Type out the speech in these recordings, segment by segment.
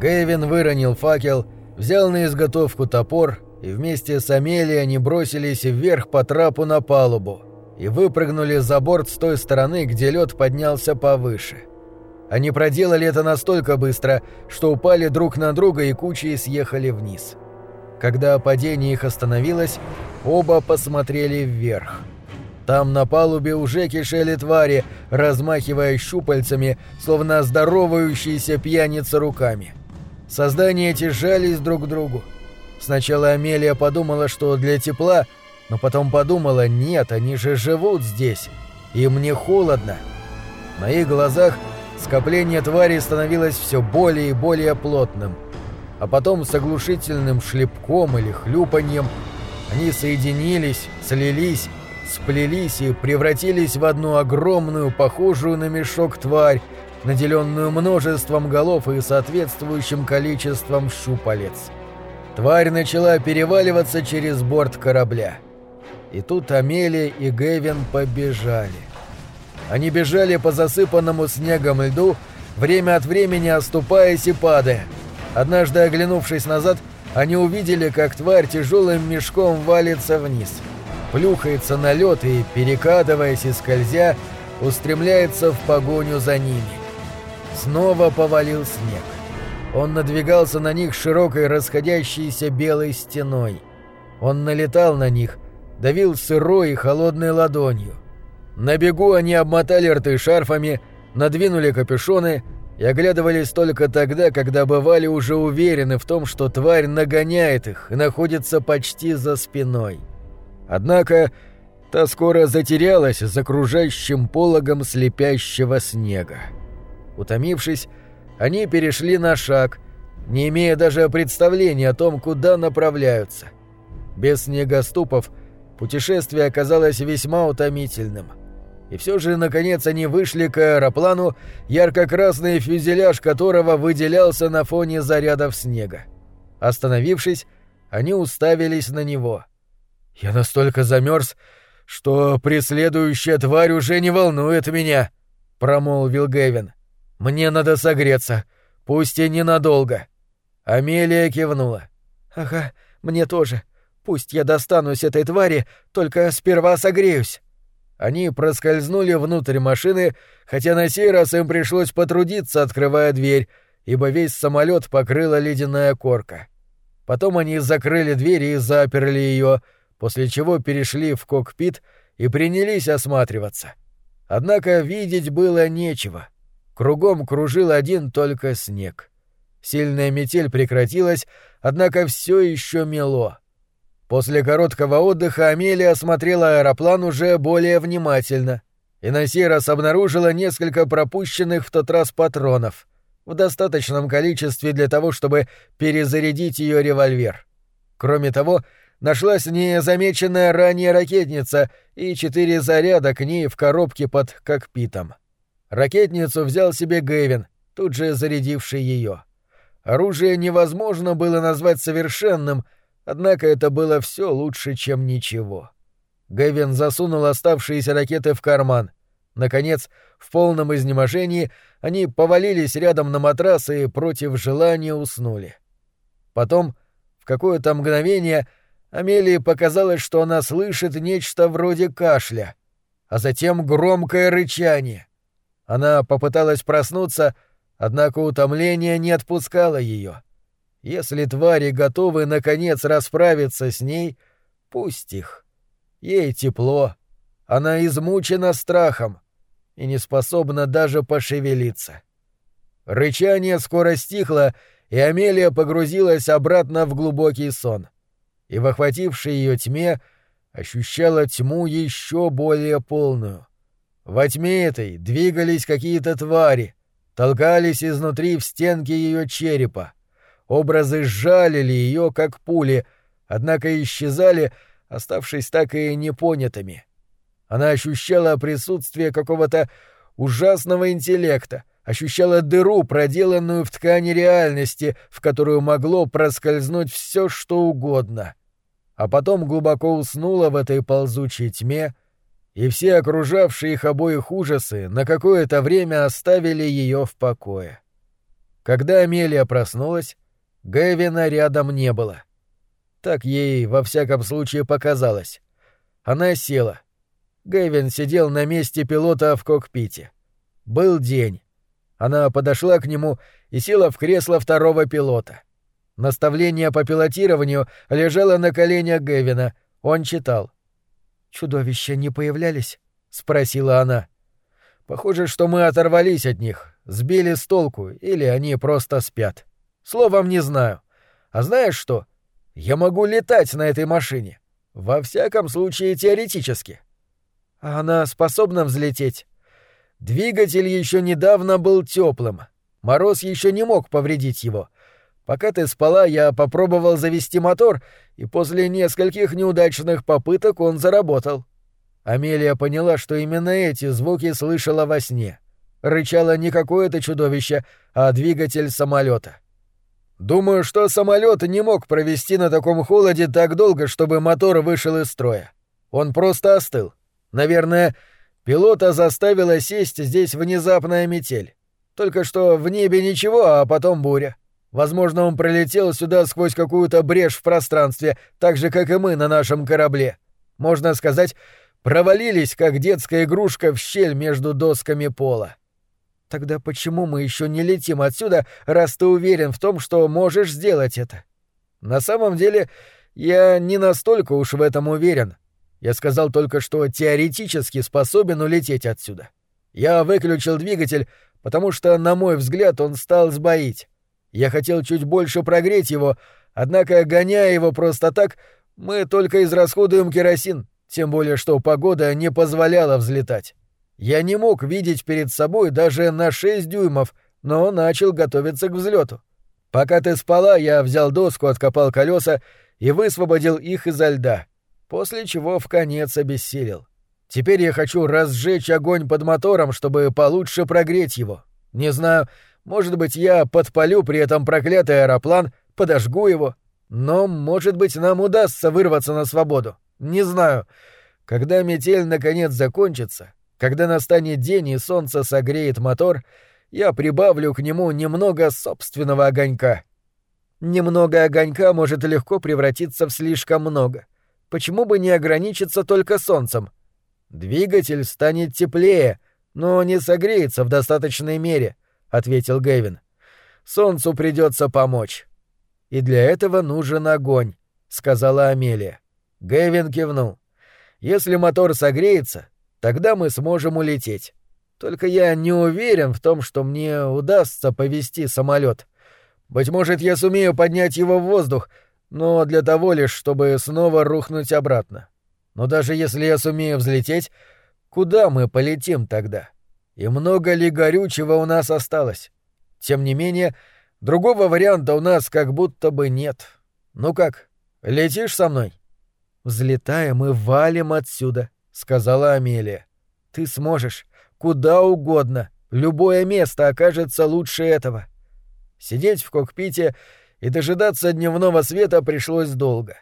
Гэвин выронил факел, взял на изготовку топор, и вместе с Амелией они бросились вверх по трапу на палубу и выпрыгнули за борт с той стороны, где лед поднялся повыше. Они проделали это настолько быстро, что упали друг на друга и кучей съехали вниз. Когда падение их остановилось, оба посмотрели вверх. Там на палубе уже кишели твари, размахивая щупальцами, словно здоровающиеся пьяницы руками. Создания эти жались друг к другу. Сначала Амелия подумала, что для тепла, но потом подумала, нет, они же живут здесь, им не холодно. На их глазах скопление тварей становилось все более и более плотным. А потом с оглушительным шлепком или хлюпаньем они соединились, слились, сплелись и превратились в одну огромную, похожую на мешок тварь, наделенную множеством голов и соответствующим количеством щупалец. Тварь начала переваливаться через борт корабля. И тут Амелия и Гэвин побежали. Они бежали по засыпанному снегом льду, время от времени оступаясь и падая. Однажды, оглянувшись назад, они увидели, как тварь тяжелым мешком валится вниз. Плюхается на лед и, перекатываясь и скользя, устремляется в погоню за ними. Снова повалил снег. Он надвигался на них широкой расходящейся белой стеной. Он налетал на них, давил сырой и холодной ладонью. На бегу они обмотали рты шарфами, надвинули капюшоны и оглядывались только тогда, когда бывали уже уверены в том, что тварь нагоняет их и находится почти за спиной. Однако та скоро затерялась за окружающим пологом слепящего снега. Утомившись, они перешли на шаг, не имея даже представления о том, куда направляются. Без снегоступов путешествие оказалось весьма утомительным. И все же, наконец, они вышли к аэроплану, ярко-красный фюзеляж которого выделялся на фоне зарядов снега. Остановившись, они уставились на него. «Я настолько замерз, что преследующая тварь уже не волнует меня», — промолвил Гэвин. Мне надо согреться, пусть и ненадолго». Амелия кивнула. «Ага, мне тоже. Пусть я достанусь этой твари, только сперва согреюсь». Они проскользнули внутрь машины, хотя на сей раз им пришлось потрудиться, открывая дверь, ибо весь самолет покрыла ледяная корка. Потом они закрыли дверь и заперли ее, после чего перешли в кокпит и принялись осматриваться. Однако видеть было нечего — Кругом кружил один только снег. Сильная метель прекратилась, однако все еще мело. После короткого отдыха Амелия осмотрела аэроплан уже более внимательно и на сей раз обнаружила несколько пропущенных в тот раз патронов в достаточном количестве для того, чтобы перезарядить ее револьвер. Кроме того, нашлась незамеченная ранее ракетница и четыре заряда к ней в коробке под кокпитом. Ракетницу взял себе Гэвин, тут же зарядивший ее. Оружие невозможно было назвать совершенным, однако это было все лучше, чем ничего. Гэвин засунул оставшиеся ракеты в карман. Наконец, в полном изнеможении, они повалились рядом на матрас и против желания уснули. Потом, в какое-то мгновение, Амелии показалось, что она слышит нечто вроде кашля, а затем громкое рычание — она попыталась проснуться, однако утомление не отпускало ее. Если твари готовы наконец расправиться с ней, пусть их. Ей тепло. Она измучена страхом и не способна даже пошевелиться. Рычание скоро стихло, и Амелия погрузилась обратно в глубокий сон. И в охватившей ее тьме ощущала тьму еще более полную. Во тьме этой двигались какие-то твари, толкались изнутри в стенки ее черепа. Образы сжалили ее, как пули, однако исчезали, оставшись так и непонятыми. Она ощущала присутствие какого-то ужасного интеллекта, ощущала дыру, проделанную в ткани реальности, в которую могло проскользнуть все, что угодно. А потом глубоко уснула в этой ползучей тьме, и все окружавшие их обоих ужасы на какое-то время оставили ее в покое. Когда Амелия проснулась, Гэвина рядом не было. Так ей, во всяком случае, показалось. Она села. Гэвин сидел на месте пилота в кокпите. Был день. Она подошла к нему и села в кресло второго пилота. Наставление по пилотированию лежало на коленях Гэвина. Он читал. «Чудовища не появлялись?» — спросила она. «Похоже, что мы оторвались от них, сбили с толку, или они просто спят. Словом, не знаю. А знаешь что? Я могу летать на этой машине. Во всяком случае, теоретически. А она способна взлететь? Двигатель еще недавно был теплым. Мороз еще не мог повредить его. Пока ты спала, я попробовал завести мотор, и после нескольких неудачных попыток он заработал. Амелия поняла, что именно эти звуки слышала во сне. Рычало не какое-то чудовище, а двигатель самолета. Думаю, что самолет не мог провести на таком холоде так долго, чтобы мотор вышел из строя. Он просто остыл. Наверное, пилота заставила сесть здесь внезапная метель. Только что в небе ничего, а потом буря. Возможно, он пролетел сюда сквозь какую-то брешь в пространстве, так же, как и мы на нашем корабле. Можно сказать, провалились, как детская игрушка в щель между досками пола. Тогда почему мы еще не летим отсюда, раз ты уверен в том, что можешь сделать это? На самом деле, я не настолько уж в этом уверен. Я сказал только, что теоретически способен улететь отсюда. Я выключил двигатель, потому что, на мой взгляд, он стал сбоить. Я хотел чуть больше прогреть его, однако, гоняя его просто так, мы только израсходуем керосин, тем более что погода не позволяла взлетать. Я не мог видеть перед собой даже на 6 дюймов, но начал готовиться к взлету. Пока ты спала, я взял доску, откопал колеса и высвободил их изо льда, после чего в конец обессилел. Теперь я хочу разжечь огонь под мотором, чтобы получше прогреть его. Не знаю, может быть, я подпалю при этом проклятый аэроплан, подожгу его. Но, может быть, нам удастся вырваться на свободу. Не знаю. Когда метель наконец закончится, когда настанет день и солнце согреет мотор, я прибавлю к нему немного собственного огонька. Немного огонька может легко превратиться в слишком много. Почему бы не ограничиться только солнцем? Двигатель станет теплее, но не согреется в достаточной мере, ответил Гэвин. Солнцу придется помочь. И для этого нужен огонь, сказала Амелия. Гэвин кивнул. Если мотор согреется, Тогда мы сможем улететь. Только я не уверен в том, что мне удастся повести самолет. Быть может, я сумею поднять его в воздух, но для того лишь, чтобы снова рухнуть обратно. Но даже если я сумею взлететь, куда мы полетим тогда? И много ли горючего у нас осталось? Тем не менее, другого варианта у нас как будто бы нет. Ну как, летишь со мной? Взлетаем и валим отсюда, сказала Амелия. Ты сможешь. Куда угодно. Любое место окажется лучше этого. Сидеть в кокпите и дожидаться дневного света пришлось долго.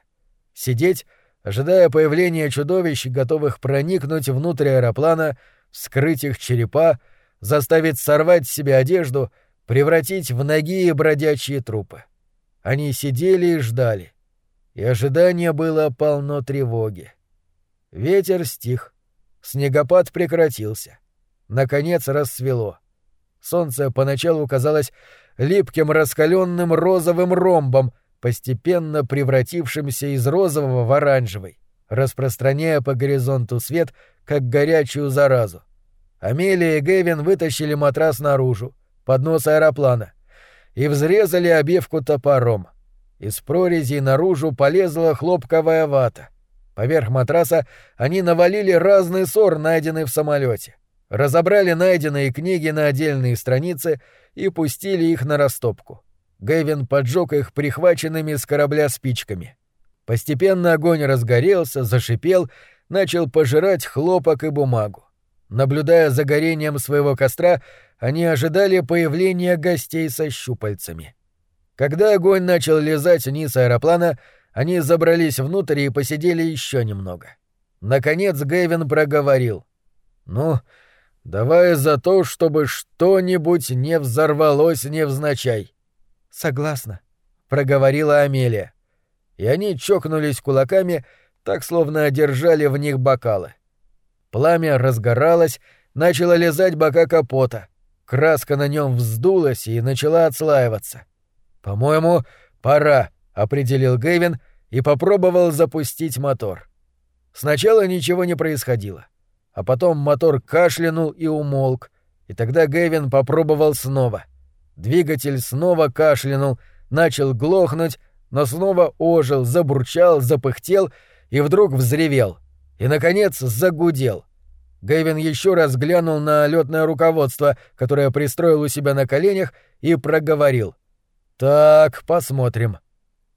Сидеть, ожидая появления чудовищ, готовых проникнуть внутрь аэроплана, вскрыть их черепа, заставить сорвать с себя одежду, превратить в ноги и бродячие трупы. Они сидели и ждали. И ожидание было полно тревоги. Ветер стих. Снегопад прекратился. Наконец рассвело. Солнце поначалу казалось липким раскаленным розовым ромбом, постепенно превратившимся из розового в оранжевый, распространяя по горизонту свет, как горячую заразу. Амелия и Гэвин вытащили матрас наружу, под нос аэроплана, и взрезали обивку топором. Из прорези наружу полезла хлопковая вата. Поверх матраса они навалили разный сор, найденный в самолете, разобрали найденные книги на отдельные страницы и пустили их на растопку. Гэвин поджег их прихваченными с корабля спичками. Постепенно огонь разгорелся, зашипел, начал пожирать хлопок и бумагу. Наблюдая за горением своего костра, они ожидали появления гостей со щупальцами. Когда огонь начал лизать низ аэроплана, они забрались внутрь и посидели еще немного. Наконец Гэвин проговорил. «Ну, Давай за то, чтобы что-нибудь не взорвалось невзначай. Согласна, проговорила Амелия. И они чокнулись кулаками, так словно одержали в них бокалы. Пламя разгоралось, начало лизать бока капота. Краска на нем вздулась и начала отслаиваться. «По-моему, пора», — определил Гэвин и попробовал запустить мотор. Сначала ничего не происходило, а потом мотор кашлянул и умолк, и тогда Гэвин попробовал снова. Двигатель снова кашлянул, начал глохнуть, но снова ожил, забурчал, запыхтел и вдруг взревел. И, наконец, загудел — Гэвин еще раз глянул на летное руководство, которое пристроил у себя на коленях, и проговорил. «Так, посмотрим».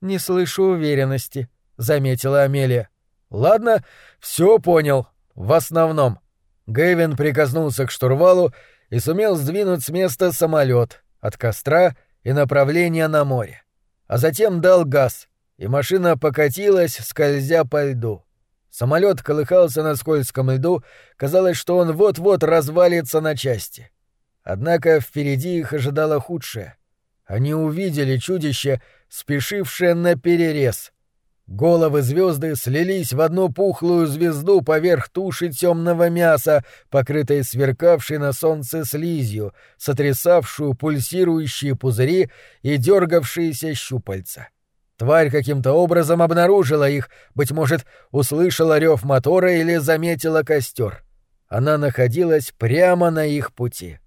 «Не слышу уверенности», — заметила Амелия. «Ладно, все понял. В основном». Гэвин прикоснулся к штурвалу и сумел сдвинуть с места самолет от костра и направления на море. А затем дал газ, и машина покатилась, скользя по льду. Самолет колыхался на скользком льду, казалось, что он вот-вот развалится на части. Однако впереди их ожидало худшее. Они увидели чудище, спешившее на перерез. Головы звезды слились в одну пухлую звезду поверх туши темного мяса, покрытой сверкавшей на солнце слизью, сотрясавшую пульсирующие пузыри и дергавшиеся щупальца. Тварь каким-то образом обнаружила их, быть может, услышала рев мотора или заметила костер. Она находилась прямо на их пути.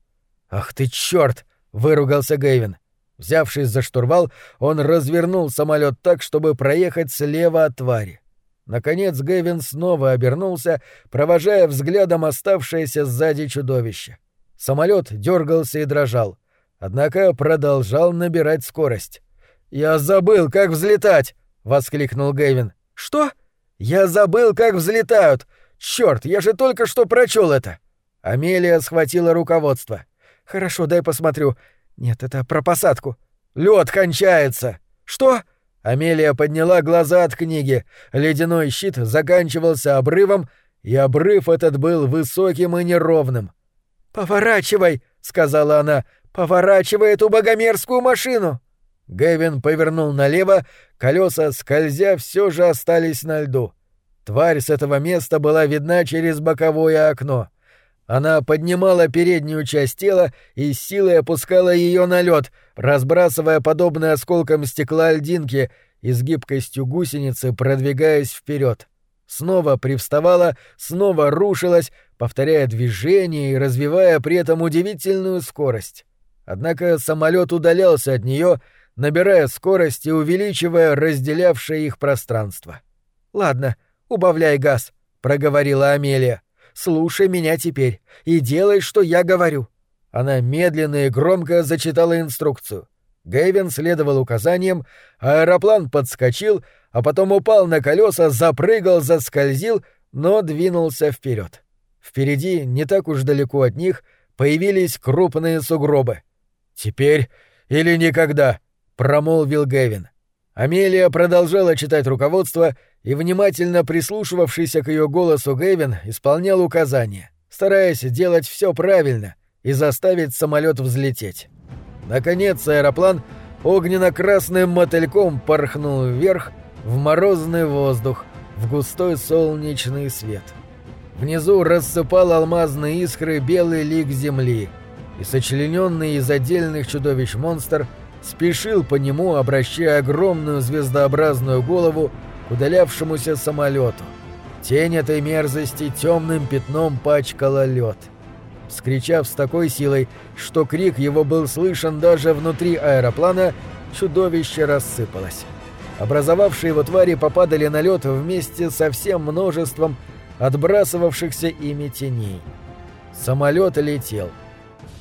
«Ах ты черт! выругался Гэйвин. Взявшись за штурвал, он развернул самолет так, чтобы проехать слева от твари. Наконец Гэвин снова обернулся, провожая взглядом оставшееся сзади чудовище. Самолет дергался и дрожал, однако продолжал набирать скорость. «Я забыл, как взлетать!» — воскликнул Гэвин. «Что? Я забыл, как взлетают! Черт, я же только что прочел это!» Амелия схватила руководство. «Хорошо, дай посмотрю. Нет, это про посадку. Лед кончается!» «Что?» Амелия подняла глаза от книги. Ледяной щит заканчивался обрывом, и обрыв этот был высоким и неровным. «Поворачивай!» — сказала она. «Поворачивай эту богомерзкую машину!» Гэвин повернул налево, колеса, скользя, все же остались на льду. Тварь с этого места была видна через боковое окно. Она поднимала переднюю часть тела и силой опускала ее на лед, разбрасывая подобные осколкам стекла льдинки и с гибкостью гусеницы продвигаясь вперед. Снова привставала, снова рушилась, повторяя движение и развивая при этом удивительную скорость. Однако самолет удалялся от нее, набирая скорость и увеличивая разделявшее их пространство. «Ладно, убавляй газ», — проговорила Амелия. «Слушай меня теперь и делай, что я говорю». Она медленно и громко зачитала инструкцию. Гэйвин следовал указаниям, аэроплан подскочил, а потом упал на колеса, запрыгал, заскользил, но двинулся вперед. Впереди, не так уж далеко от них, появились крупные сугробы. «Теперь или никогда», промолвил Гэвин. Амелия продолжала читать руководство, и внимательно прислушивавшийся к ее голосу Гэвин исполнял указания, стараясь делать все правильно и заставить самолет взлететь. Наконец аэроплан огненно-красным мотыльком порхнул вверх в морозный воздух, в густой солнечный свет. Внизу рассыпал алмазные искры белый лик земли, и сочлененный из отдельных чудовищ монстр — спешил по нему, обращая огромную звездообразную голову к удалявшемуся самолету. Тень этой мерзости темным пятном пачкала лед. Скричав с такой силой, что крик его был слышен даже внутри аэроплана, чудовище рассыпалось. Образовавшие его твари попадали на лед вместе со всем множеством отбрасывавшихся ими теней. Самолет летел.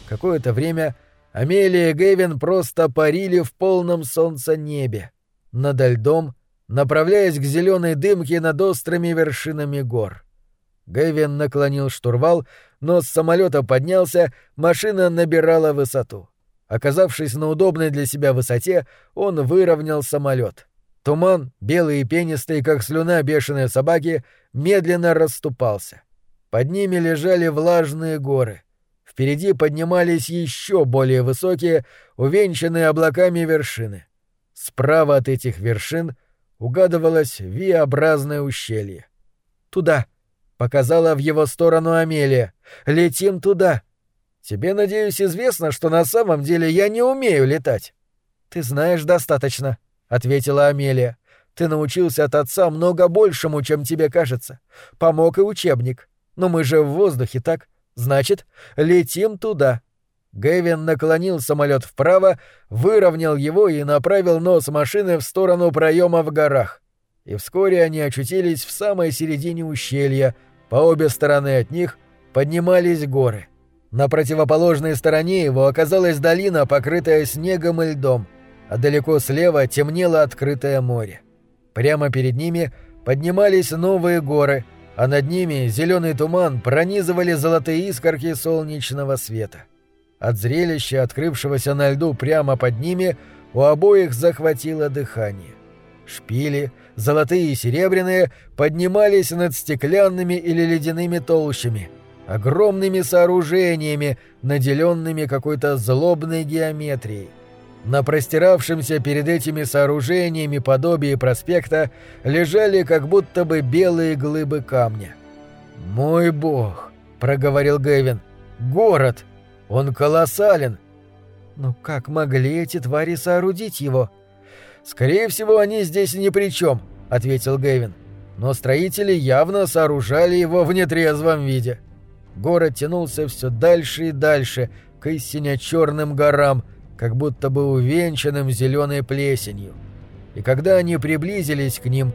Какое-то время Амелия и Гэвин просто парили в полном солнца небе, над льдом, направляясь к зеленой дымке над острыми вершинами гор. Гэвин наклонил штурвал, но с самолета поднялся, машина набирала высоту. Оказавшись на удобной для себя высоте, он выровнял самолет. Туман, белый и пенистый, как слюна бешеной собаки, медленно расступался. Под ними лежали влажные горы — впереди поднимались еще более высокие, увенчанные облаками вершины. Справа от этих вершин угадывалось V-образное ущелье. «Туда!» — показала в его сторону Амелия. «Летим туда!» «Тебе, надеюсь, известно, что на самом деле я не умею летать?» «Ты знаешь достаточно», — ответила Амелия. «Ты научился от отца много большему, чем тебе кажется. Помог и учебник. Но мы же в воздухе, так? Значит, летим туда». Гэвин наклонил самолет вправо, выровнял его и направил нос машины в сторону проема в горах. И вскоре они очутились в самой середине ущелья, по обе стороны от них поднимались горы. На противоположной стороне его оказалась долина, покрытая снегом и льдом, а далеко слева темнело открытое море. Прямо перед ними поднимались новые горы, а над ними зеленый туман пронизывали золотые искорки солнечного света. От зрелища, открывшегося на льду прямо под ними, у обоих захватило дыхание. Шпили, золотые и серебряные, поднимались над стеклянными или ледяными толщами, огромными сооружениями, наделенными какой-то злобной геометрией. На простиравшемся перед этими сооружениями подобие проспекта лежали как будто бы белые глыбы камня. «Мой бог!» — проговорил Гэвин. «Город! Он колоссален!» «Ну как могли эти твари соорудить его?» «Скорее всего, они здесь ни при чем», — ответил Гэвин. «Но строители явно сооружали его в нетрезвом виде». Город тянулся все дальше и дальше, к истине черным горам, как будто бы увенчанным зеленой плесенью. И когда они приблизились к ним,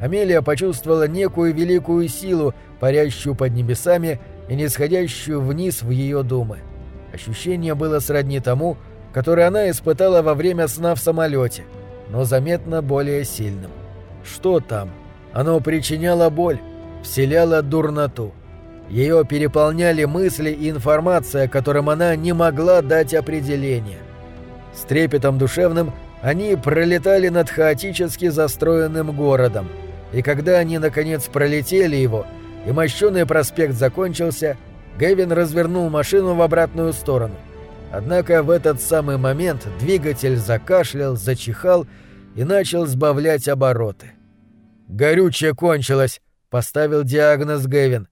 Амелия почувствовала некую великую силу, парящую под небесами и нисходящую вниз в ее думы. Ощущение было сродни тому, которое она испытала во время сна в самолете — но заметно более сильным. Что там? Оно причиняло боль, вселяло дурноту. Ее переполняли мысли и информация, которым она не могла дать определение. С трепетом душевным они пролетали над хаотически застроенным городом, и когда они наконец пролетели его, и мощеный проспект закончился, Гэвин развернул машину в обратную сторону – Однако в этот самый момент двигатель закашлял, зачихал и начал сбавлять обороты. «Горючее кончилось», — поставил диагноз Гэвин.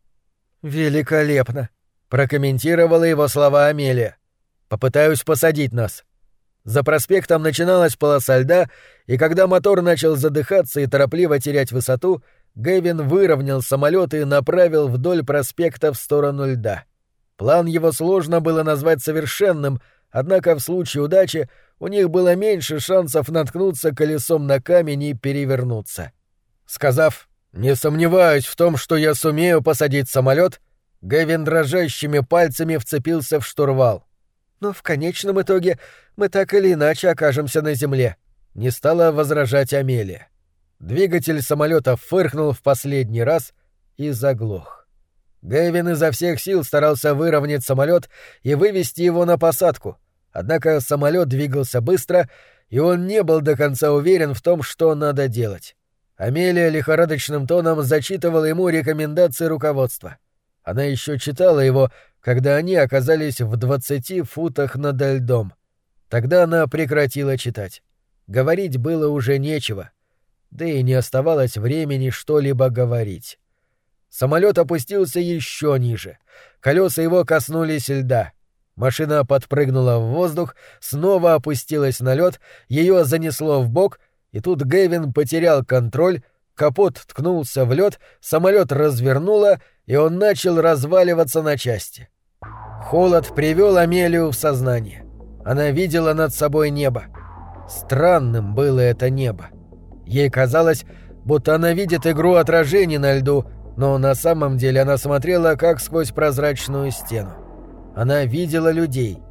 «Великолепно», — прокомментировала его слова Амелия. «Попытаюсь посадить нас». За проспектом начиналась полоса льда, и когда мотор начал задыхаться и торопливо терять высоту, Гэвин выровнял самолет и направил вдоль проспекта в сторону льда. План его сложно было назвать совершенным, однако в случае удачи у них было меньше шансов наткнуться колесом на камень и перевернуться. Сказав «Не сомневаюсь в том, что я сумею посадить самолет», Гэвин дрожащими пальцами вцепился в штурвал. «Но в конечном итоге мы так или иначе окажемся на земле», — не стала возражать Амелия. Двигатель самолета фыркнул в последний раз и заглох. Гэвин изо всех сил старался выровнять самолет и вывести его на посадку. Однако самолет двигался быстро, и он не был до конца уверен в том, что надо делать. Амелия лихорадочным тоном зачитывала ему рекомендации руководства. Она еще читала его, когда они оказались в двадцати футах над льдом. Тогда она прекратила читать. Говорить было уже нечего. Да и не оставалось времени что-либо говорить. Самолет опустился еще ниже. Колеса его коснулись льда. Машина подпрыгнула в воздух, снова опустилась на лед, ее занесло в бок, и тут Гэвин потерял контроль, капот ткнулся в лед, самолет развернуло, и он начал разваливаться на части. Холод привел Амелию в сознание. Она видела над собой небо. Странным было это небо. Ей казалось, будто она видит игру отражений на льду — но на самом деле она смотрела как сквозь прозрачную стену. Она видела людей,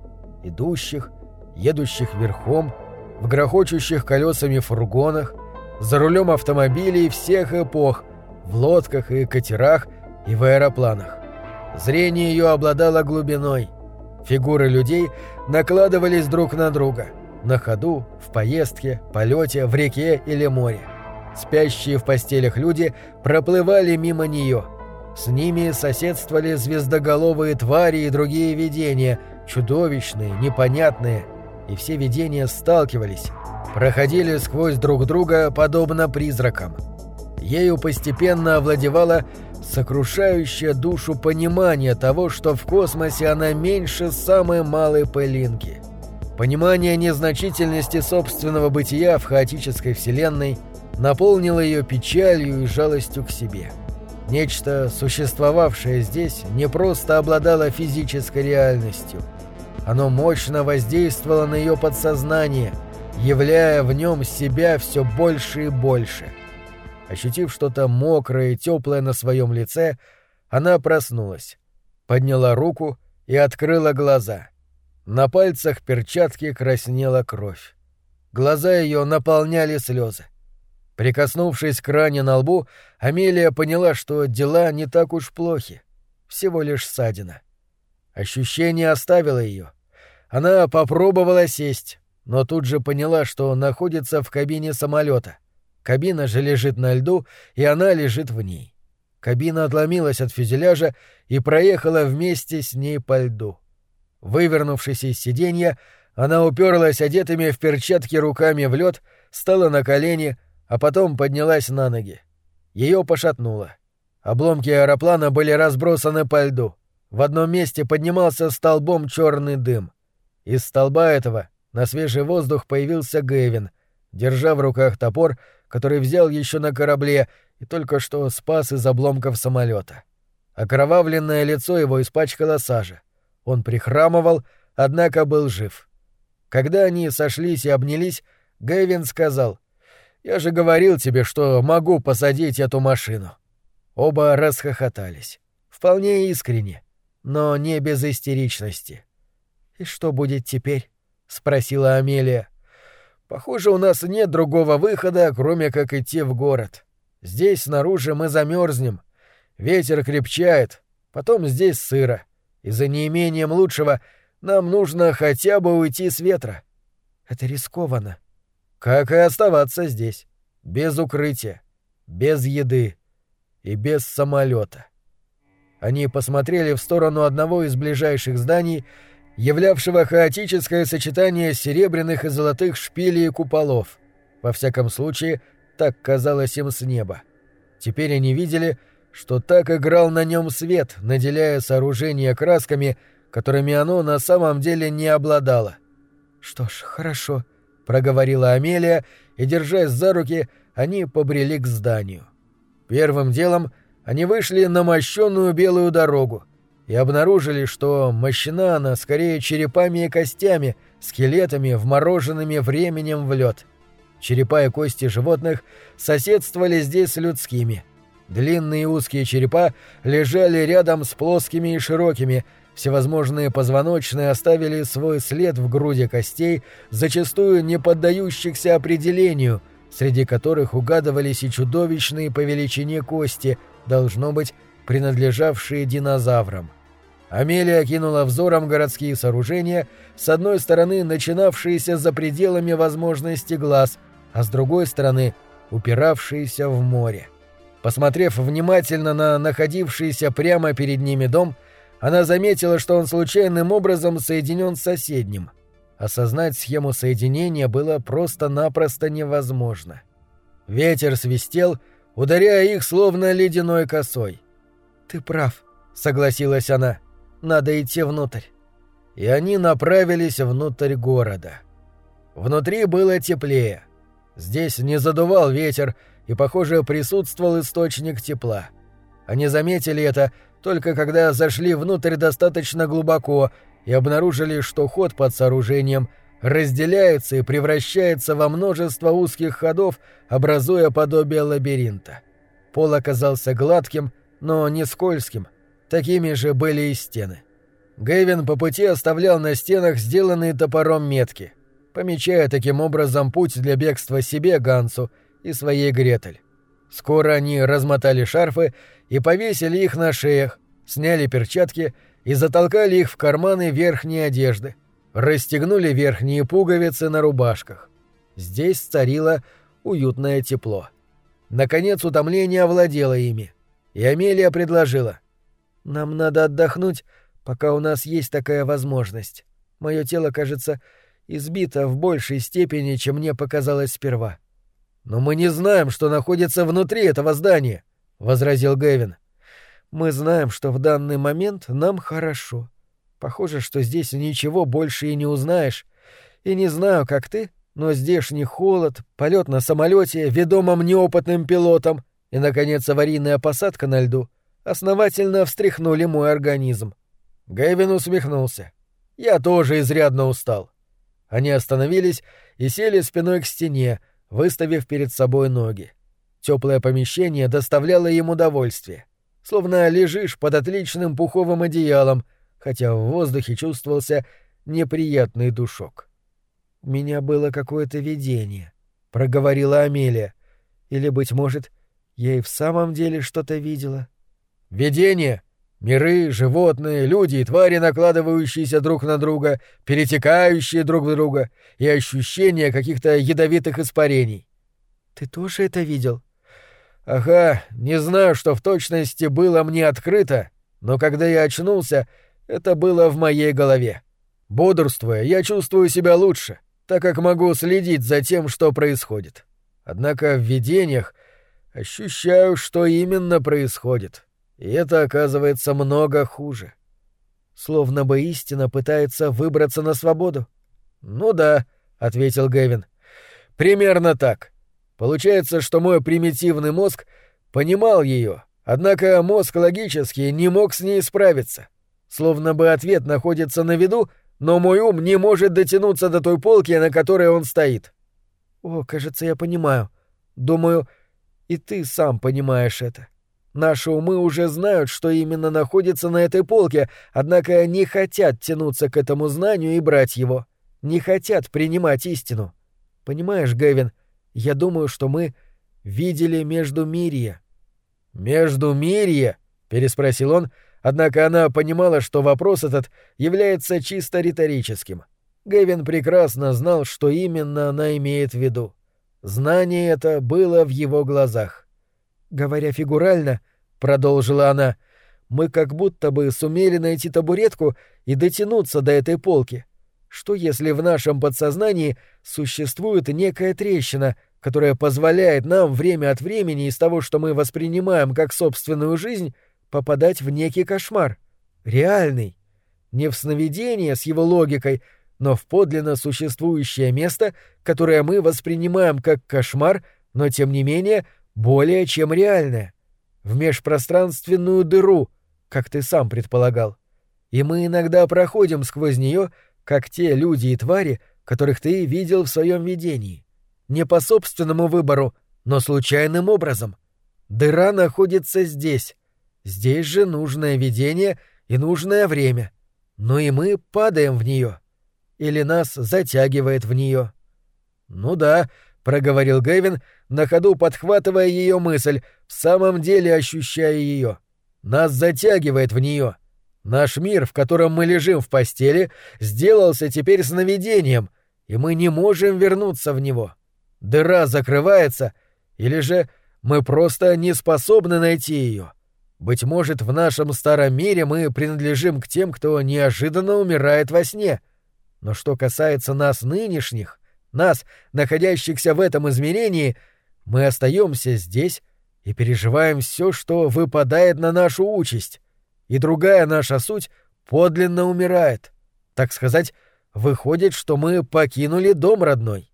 идущих, едущих верхом, в грохочущих колесами фургонах, за рулем автомобилей всех эпох, в лодках и катерах и в аэропланах. Зрение ее обладало глубиной. Фигуры людей накладывались друг на друга, на ходу, в поездке, полете, в реке или море. Спящие в постелях люди проплывали мимо нее. С ними соседствовали звездоголовые твари и другие видения, чудовищные, непонятные, и все видения сталкивались, проходили сквозь друг друга подобно призракам. Ею постепенно овладевало сокрушающее душу понимание того, что в космосе она меньше самой малой пылинки. Понимание незначительности собственного бытия в хаотической вселенной наполнило ее печалью и жалостью к себе. Нечто, существовавшее здесь, не просто обладало физической реальностью. Оно мощно воздействовало на ее подсознание, являя в нем себя все больше и больше – Ощутив что-то мокрое и теплое на своем лице, она проснулась, подняла руку и открыла глаза. На пальцах перчатки краснела кровь. Глаза ее наполняли слезы. Прикоснувшись к ране на лбу, Амелия поняла, что дела не так уж плохи. Всего лишь ссадина. Ощущение оставило ее. Она попробовала сесть, но тут же поняла, что находится в кабине самолета. Кабина же лежит на льду, и она лежит в ней. Кабина отломилась от фюзеляжа и проехала вместе с ней по льду. Вывернувшись из сиденья, она уперлась одетыми в перчатки руками в лед, стала на колени, а потом поднялась на ноги. Ее пошатнуло. Обломки аэроплана были разбросаны по льду. В одном месте поднимался столбом черный дым. Из столба этого на свежий воздух появился Гэвин, держа в руках топор, который взял еще на корабле и только что спас из обломков самолета. Окровавленное лицо его испачкало сажа. Он прихрамывал, однако был жив. Когда они сошлись и обнялись, Гэвин сказал, «Я же говорил тебе, что могу посадить эту машину». Оба расхохотались. Вполне искренне, но не без истеричности. «И что будет теперь?» — спросила Амелия. Похоже, у нас нет другого выхода, кроме как идти в город. Здесь снаружи мы замерзнем. Ветер крепчает, потом здесь сыро. И за неимением лучшего нам нужно хотя бы уйти с ветра. Это рискованно. Как и оставаться здесь. Без укрытия, без еды и без самолета. Они посмотрели в сторону одного из ближайших зданий являвшего хаотическое сочетание серебряных и золотых шпилей и куполов. Во всяком случае, так казалось им с неба. Теперь они видели, что так играл на нем свет, наделяя сооружение красками, которыми оно на самом деле не обладало. «Что ж, хорошо», — проговорила Амелия, и, держась за руки, они побрели к зданию. Первым делом они вышли на мощенную белую дорогу — и обнаружили, что мощена она скорее черепами и костями, скелетами, вмороженными временем в лед. Черепа и кости животных соседствовали здесь с людскими. Длинные узкие черепа лежали рядом с плоскими и широкими, всевозможные позвоночные оставили свой след в груди костей, зачастую не поддающихся определению, среди которых угадывались и чудовищные по величине кости, должно быть, принадлежавшие динозаврам. Амелия окинула взором городские сооружения, с одной стороны начинавшиеся за пределами возможности глаз, а с другой стороны упиравшиеся в море. Посмотрев внимательно на находившийся прямо перед ними дом, она заметила, что он случайным образом соединен с соседним. Осознать схему соединения было просто-напросто невозможно. Ветер свистел, ударяя их словно ледяной косой. «Ты прав», — согласилась она. — надо идти внутрь. И они направились внутрь города. Внутри было теплее. Здесь не задувал ветер, и, похоже, присутствовал источник тепла. Они заметили это только когда зашли внутрь достаточно глубоко и обнаружили, что ход под сооружением разделяется и превращается во множество узких ходов, образуя подобие лабиринта. Пол оказался гладким, но не скользким — Такими же были и стены. Гэвин по пути оставлял на стенах сделанные топором метки, помечая таким образом путь для бегства себе Гансу и своей Гретель. Скоро они размотали шарфы и повесили их на шеях, сняли перчатки и затолкали их в карманы верхней одежды, расстегнули верхние пуговицы на рубашках. Здесь царило уютное тепло. Наконец утомление овладело ими. И Амелия предложила. «Нам надо отдохнуть, пока у нас есть такая возможность. Мое тело, кажется, избито в большей степени, чем мне показалось сперва». «Но мы не знаем, что находится внутри этого здания», — возразил Гэвин. «Мы знаем, что в данный момент нам хорошо. Похоже, что здесь ничего больше и не узнаешь. И не знаю, как ты, но здешний холод, полет на самолете, ведомом неопытным пилотом и, наконец, аварийная посадка на льду основательно встряхнули мой организм. Гэвин усмехнулся. Я тоже изрядно устал. Они остановились и сели спиной к стене, выставив перед собой ноги. Теплое помещение доставляло им удовольствие. Словно лежишь под отличным пуховым одеялом, хотя в воздухе чувствовался неприятный душок. «У меня было какое-то видение», — проговорила Амелия. «Или, быть может, я и в самом деле что-то видела». «Видение? Миры, животные, люди и твари, накладывающиеся друг на друга, перетекающие друг в друга, и ощущение каких-то ядовитых испарений». «Ты тоже это видел?» «Ага, не знаю, что в точности было мне открыто, но когда я очнулся, это было в моей голове. Бодрствуя, я чувствую себя лучше» так как могу следить за тем, что происходит. Однако в видениях ощущаю, что именно происходит, и это оказывается много хуже. Словно бы истина пытается выбраться на свободу. «Ну да», — ответил Гэвин. «Примерно так. Получается, что мой примитивный мозг понимал ее, однако мозг логически не мог с ней справиться. Словно бы ответ находится на виду, но мой ум не может дотянуться до той полки, на которой он стоит. О, кажется, я понимаю. Думаю, и ты сам понимаешь это. Наши умы уже знают, что именно находится на этой полке, однако не хотят тянуться к этому знанию и брать его. Не хотят принимать истину. Понимаешь, Гэвин, я думаю, что мы видели между мирье. Между мирье? переспросил он, Однако она понимала, что вопрос этот является чисто риторическим. Гэвин прекрасно знал, что именно она имеет в виду. Знание это было в его глазах. «Говоря фигурально», — продолжила она, — «мы как будто бы сумели найти табуретку и дотянуться до этой полки. Что если в нашем подсознании существует некая трещина, которая позволяет нам время от времени из того, что мы воспринимаем как собственную жизнь, попадать в некий кошмар. Реальный. Не в сновидение с его логикой, но в подлинно существующее место, которое мы воспринимаем как кошмар, но тем не менее более чем реальное. В межпространственную дыру, как ты сам предполагал. И мы иногда проходим сквозь нее, как те люди и твари, которых ты видел в своем видении. Не по собственному выбору, но случайным образом. Дыра находится здесь, Здесь же нужное видение и нужное время. Но и мы падаем в нее. Или нас затягивает в нее. Ну да, проговорил Гэвин, на ходу подхватывая ее мысль, в самом деле ощущая ее. Нас затягивает в нее. Наш мир, в котором мы лежим в постели, сделался теперь сновидением, и мы не можем вернуться в него. Дыра закрывается, или же мы просто не способны найти ее. Быть может, в нашем старом мире мы принадлежим к тем, кто неожиданно умирает во сне. Но что касается нас нынешних, нас, находящихся в этом измерении, мы остаемся здесь и переживаем все, что выпадает на нашу участь, и другая наша суть подлинно умирает. Так сказать, выходит, что мы покинули дом родной.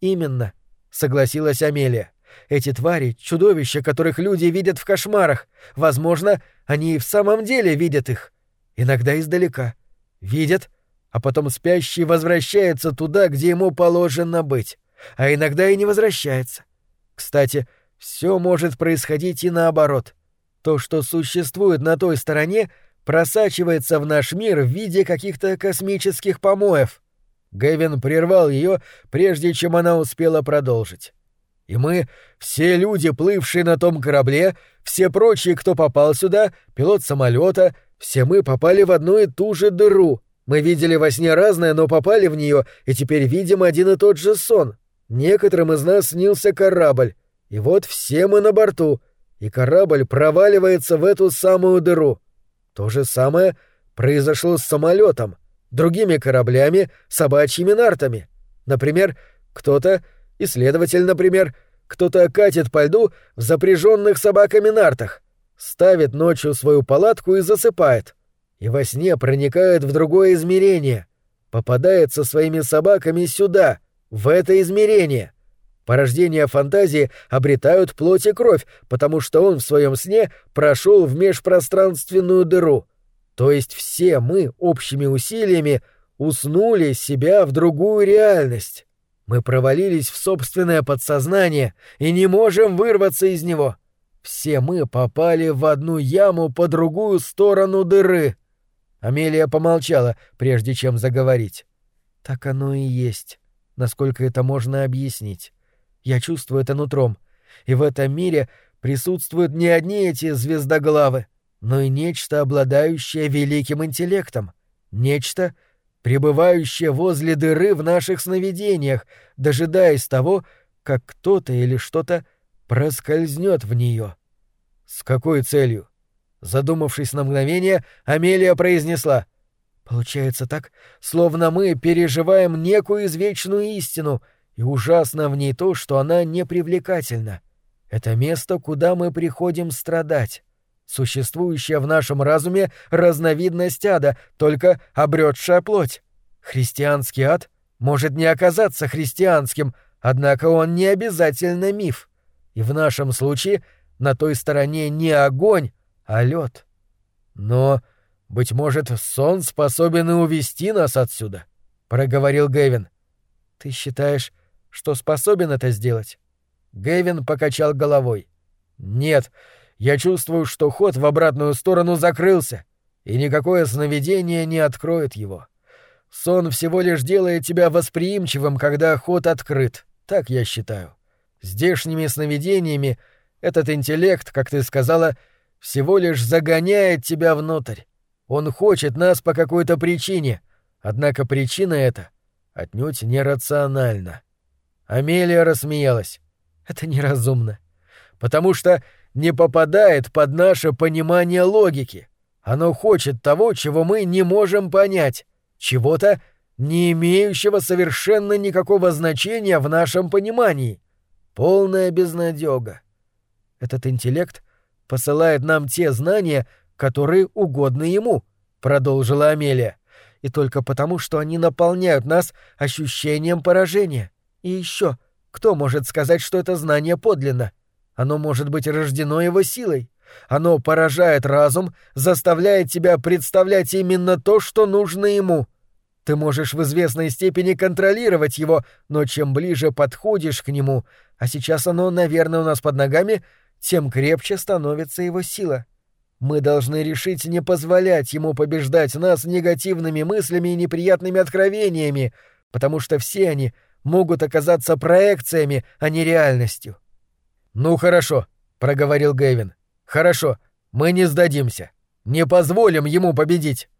Именно, согласилась Амелия. Эти твари — чудовища, которых люди видят в кошмарах. Возможно, они и в самом деле видят их. Иногда издалека. Видят, а потом спящий возвращается туда, где ему положено быть. А иногда и не возвращается. Кстати, все может происходить и наоборот. То, что существует на той стороне, просачивается в наш мир в виде каких-то космических помоев. Гэвин прервал ее, прежде чем она успела продолжить. И мы, все люди, плывшие на том корабле, все прочие, кто попал сюда, пилот самолета, все мы попали в одну и ту же дыру. Мы видели во сне разное, но попали в нее, и теперь видим один и тот же сон. Некоторым из нас снился корабль. И вот все мы на борту. и корабль проваливается в эту самую дыру. То же самое произошло с самолетом, другими кораблями, собачьими нартами. Например, кто-то, исследователь, например, кто-то катит по льду в запряженных собаками нартах, ставит ночью свою палатку и засыпает. И во сне проникает в другое измерение, попадает со своими собаками сюда, в это измерение. Порождения фантазии обретают плоть и кровь, потому что он в своем сне прошел в межпространственную дыру. То есть все мы общими усилиями уснули себя в другую реальность. Мы провалились в собственное подсознание и не можем вырваться из него. Все мы попали в одну яму по другую сторону дыры. Амелия помолчала, прежде чем заговорить. Так оно и есть, насколько это можно объяснить. Я чувствую это нутром. И в этом мире присутствуют не одни эти звездоглавы, но и нечто, обладающее великим интеллектом. Нечто, пребывающее возле дыры в наших сновидениях, дожидаясь того, как кто-то или что-то проскользнет в нее. С какой целью? Задумавшись на мгновение, Амелия произнесла. «Получается так, словно мы переживаем некую извечную истину — и ужасно в ней то, что она непривлекательна. Это место, куда мы приходим страдать. Существующая в нашем разуме разновидность ада, только обретшая плоть. Христианский ад может не оказаться христианским, однако он не обязательно миф. И в нашем случае на той стороне не огонь, а лед. Но, быть может, сон способен и увести нас отсюда, — проговорил Гэвин. — Ты считаешь, что способен это сделать? Гэвин покачал головой. Нет, я чувствую, что ход в обратную сторону закрылся, и никакое сновидение не откроет его. Сон всего лишь делает тебя восприимчивым, когда ход открыт, так я считаю. Здешними сновидениями этот интеллект, как ты сказала, всего лишь загоняет тебя внутрь. Он хочет нас по какой-то причине, однако причина эта отнюдь нерациональна. Амелия рассмеялась. Это неразумно. Потому что не попадает под наше понимание логики. Оно хочет того, чего мы не можем понять. Чего-то, не имеющего совершенно никакого значения в нашем понимании. Полная безнадега. Этот интеллект посылает нам те знания, которые угодны ему, продолжила Амелия, и только потому, что они наполняют нас ощущением поражения. И еще, кто может сказать, что это знание подлинно? Оно может быть рождено его силой. Оно поражает разум, заставляет тебя представлять именно то, что нужно ему. Ты можешь в известной степени контролировать его, но чем ближе подходишь к нему, а сейчас оно, наверное, у нас под ногами, тем крепче становится его сила. Мы должны решить не позволять ему побеждать нас негативными мыслями и неприятными откровениями, потому что все они — могут оказаться проекциями, а не реальностью. «Ну хорошо», — проговорил Гэвин. «Хорошо, мы не сдадимся. Не позволим ему победить».